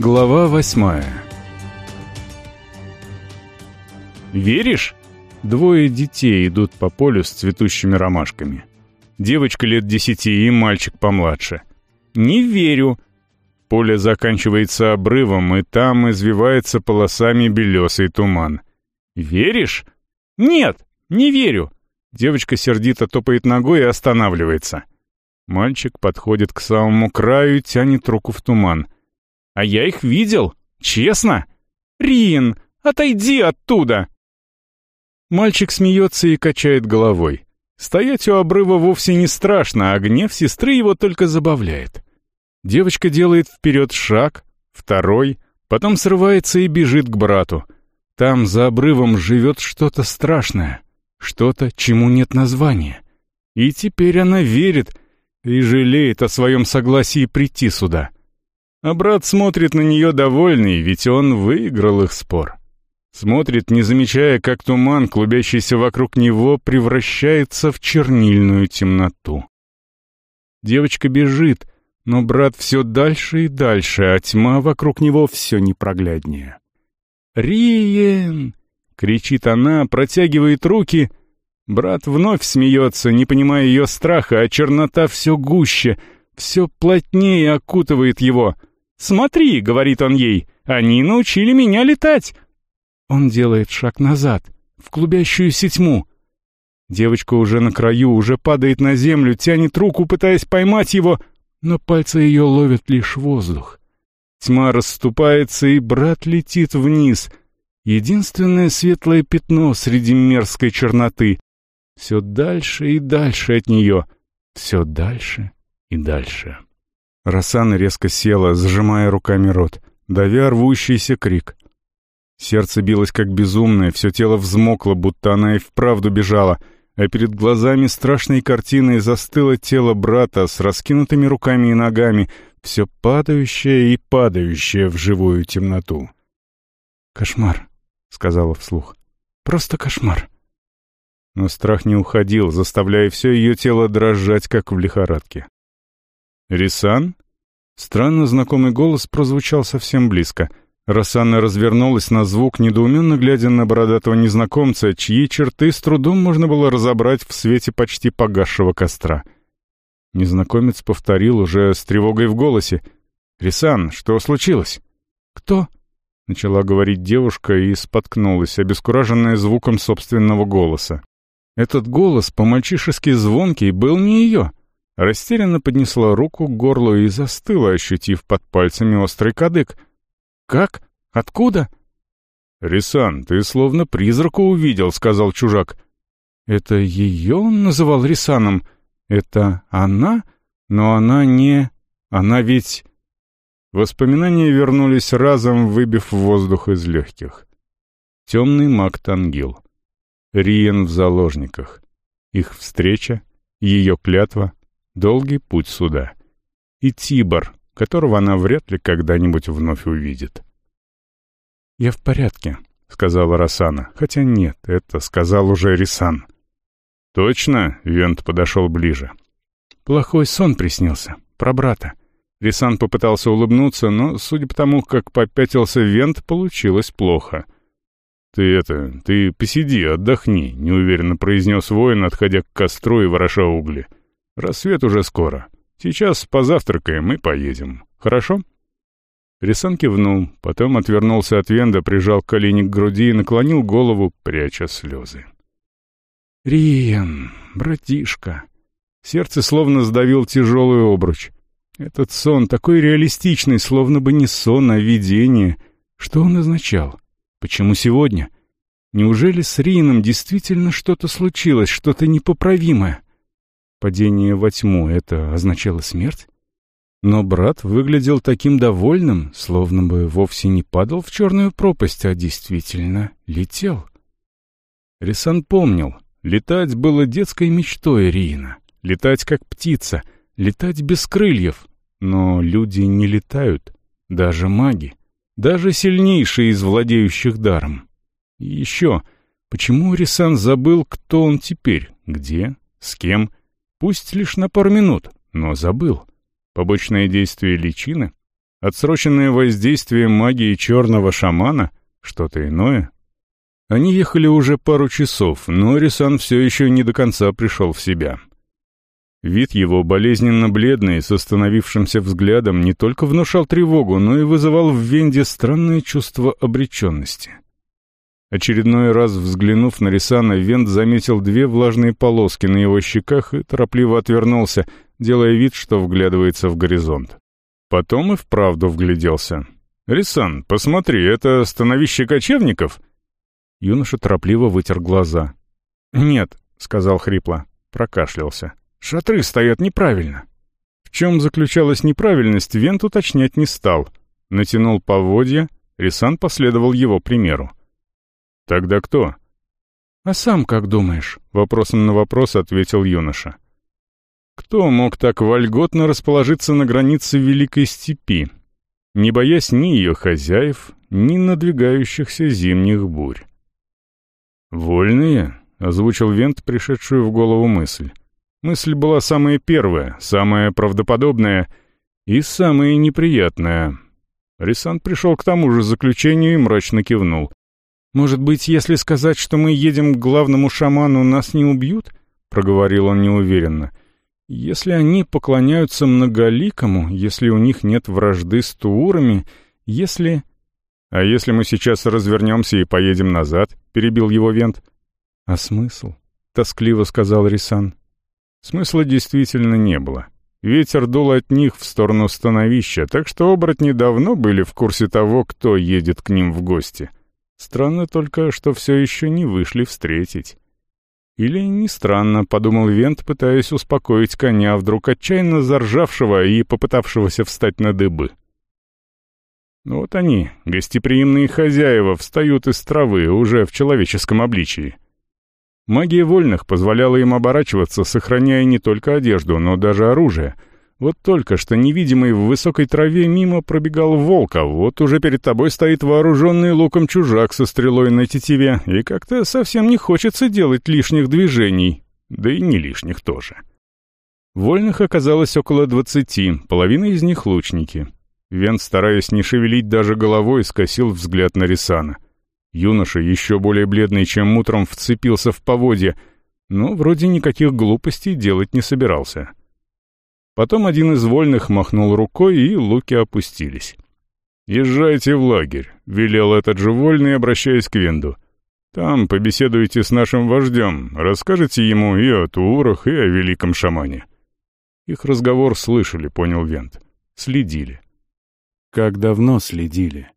Глава восьмая «Веришь?» Двое детей идут по полю с цветущими ромашками. Девочка лет десяти и мальчик помладше. «Не верю!» Поле заканчивается обрывом, и там извивается полосами белесый туман. «Веришь?» «Нет, не верю!» Девочка сердито топает ногой и останавливается. Мальчик подходит к самому краю и тянет руку в туман. «А я их видел! Честно! Рин, отойди оттуда!» Мальчик смеется и качает головой. Стоять у обрыва вовсе не страшно, а гнев сестры его только забавляет. Девочка делает вперед шаг, второй, потом срывается и бежит к брату. Там за обрывом живет что-то страшное, что-то, чему нет названия. И теперь она верит и жалеет о своем согласии прийти сюда. А брат смотрит на нее довольный, ведь он выиграл их спор. Смотрит, не замечая, как туман, клубящийся вокруг него, превращается в чернильную темноту. Девочка бежит, но брат все дальше и дальше, а тьма вокруг него все непрогляднее. «Риен!» — кричит она, протягивает руки. Брат вновь смеется, не понимая ее страха, а чернота все гуще, все плотнее окутывает его. «Смотри!» — говорит он ей, — «они научили меня летать!» Он делает шаг назад, в клубящуюся тьму. Девочка уже на краю, уже падает на землю, тянет руку, пытаясь поймать его, но пальцы ее ловят лишь воздух. Тьма расступается, и брат летит вниз. Единственное светлое пятно среди мерзкой черноты. Все дальше и дальше от нее. Все дальше и дальше. Рассана резко села, сжимая руками рот, давя рвущийся крик. Сердце билось как безумное, все тело взмокло, будто она и вправду бежала, а перед глазами страшной картиной застыло тело брата с раскинутыми руками и ногами, все падающее и падающее в живую темноту. «Кошмар», — сказала вслух. «Просто кошмар». Но страх не уходил, заставляя все ее тело дрожать, как в лихорадке. «Рисан?» Странно знакомый голос прозвучал совсем близко — Рассанна развернулась на звук, недоуменно глядя на бородатого незнакомца, чьи черты с трудом можно было разобрать в свете почти погасшего костра. Незнакомец повторил уже с тревогой в голосе. «Рисан, что случилось?» «Кто?» — начала говорить девушка и споткнулась, обескураженная звуком собственного голоса. Этот голос, по-мальчишески звонкий, был не ее. Растерянно поднесла руку к горлу и застыла, ощутив под пальцами острый кадык — «Как? Откуда?» «Рисан, ты словно призрака увидел», — сказал чужак. «Это ее он называл Рисаном? Это она? Но она не... Она ведь...» Воспоминания вернулись разом, выбив воздух из легких. Темный маг Тангил. Риен в заложниках. Их встреча, ее клятва, долгий путь суда. И Тибор, которого она вряд ли когда-нибудь вновь увидит. «Я в порядке», — сказала Рассана. «Хотя нет, это сказал уже Рисан». «Точно?» — Вент подошел ближе. «Плохой сон приснился. Про брата». Рисан попытался улыбнуться, но, судя по тому, как попятился Вент, получилось плохо. «Ты это... Ты посиди, отдохни», — неуверенно произнес воин, отходя к костру и вороша угли. «Рассвет уже скоро. Сейчас позавтракаем и поедем. Хорошо?» Рисан кивнул, потом отвернулся от Венда, прижал колени к груди и наклонил голову, пряча слезы. «Риен, братишка!» Сердце словно сдавил тяжелый обруч. Этот сон такой реалистичный, словно бы не сон, а видение. Что он означал? Почему сегодня? Неужели с Риеном действительно что-то случилось, что-то непоправимое? Падение во тьму — это означало смерть? Но брат выглядел таким довольным, словно бы вовсе не падал в черную пропасть, а действительно летел. Рисан помнил, летать было детской мечтой Рина. Летать как птица, летать без крыльев. Но люди не летают, даже маги, даже сильнейшие из владеющих даром. И еще, почему Рисан забыл, кто он теперь, где, с кем, пусть лишь на пару минут, но забыл. Побочное действие личины? Отсроченное воздействие магии черного шамана? Что-то иное? Они ехали уже пару часов, но Рисан все еще не до конца пришел в себя. Вид его, болезненно бледный, с остановившимся взглядом, не только внушал тревогу, но и вызывал в Венде странное чувство обреченности. Очередной раз взглянув на Рисана, Вент заметил две влажные полоски на его щеках и торопливо отвернулся, делая вид, что вглядывается в горизонт. Потом и вправду вгляделся. «Рисан, посмотри, это становище кочевников?» Юноша торопливо вытер глаза. «Нет», — сказал хрипло, прокашлялся. «Шатры стоят неправильно». В чем заключалась неправильность, Вент уточнять не стал. Натянул поводья, Рисан последовал его примеру. «Тогда кто?» «А сам как думаешь?» — вопросом на вопрос ответил юноша. Кто мог так вольготно расположиться на границе Великой Степи, не боясь ни ее хозяев, ни надвигающихся зимних бурь? «Вольные?» — озвучил Вент пришедшую в голову мысль. Мысль была самая первая, самая правдоподобная и самая неприятная. Рисан пришел к тому же заключению и мрачно кивнул. «Может быть, если сказать, что мы едем к главному шаману, нас не убьют?» — проговорил он неуверенно. «Если они поклоняются многоликому, если у них нет вражды с туурами, если...» «А если мы сейчас развернемся и поедем назад?» — перебил его Вент. «А смысл?» — тоскливо сказал Рисан. Смысла действительно не было. Ветер дул от них в сторону становища, так что оборотни давно были в курсе того, кто едет к ним в гости — Странно только, что все еще не вышли встретить. Или не странно, подумал Вент, пытаясь успокоить коня, вдруг отчаянно заржавшего и попытавшегося встать на дыбы. Вот они, гостеприимные хозяева, встают из травы уже в человеческом обличии. Магия вольных позволяла им оборачиваться, сохраняя не только одежду, но даже оружие — вот только что невидимый в высокой траве мимо пробегал волк, а вот уже перед тобой стоит вооруженный луком чужак со стрелой на тетиве, и как-то совсем не хочется делать лишних движений, да и не лишних тоже. Вольных оказалось около двадцати, половина из них лучники. Вен, стараясь не шевелить даже головой, скосил взгляд на Рисана. Юноша, еще более бледный, чем утром, вцепился в поводья, но вроде никаких глупостей делать не собирался. Потом один из вольных махнул рукой, и луки опустились. «Езжайте в лагерь», — велел этот же вольный, обращаясь к Венду. «Там побеседуйте с нашим вождем, расскажете ему и о Туурах, и о великом шамане». Их разговор слышали, понял Вент. Следили. Как давно следили?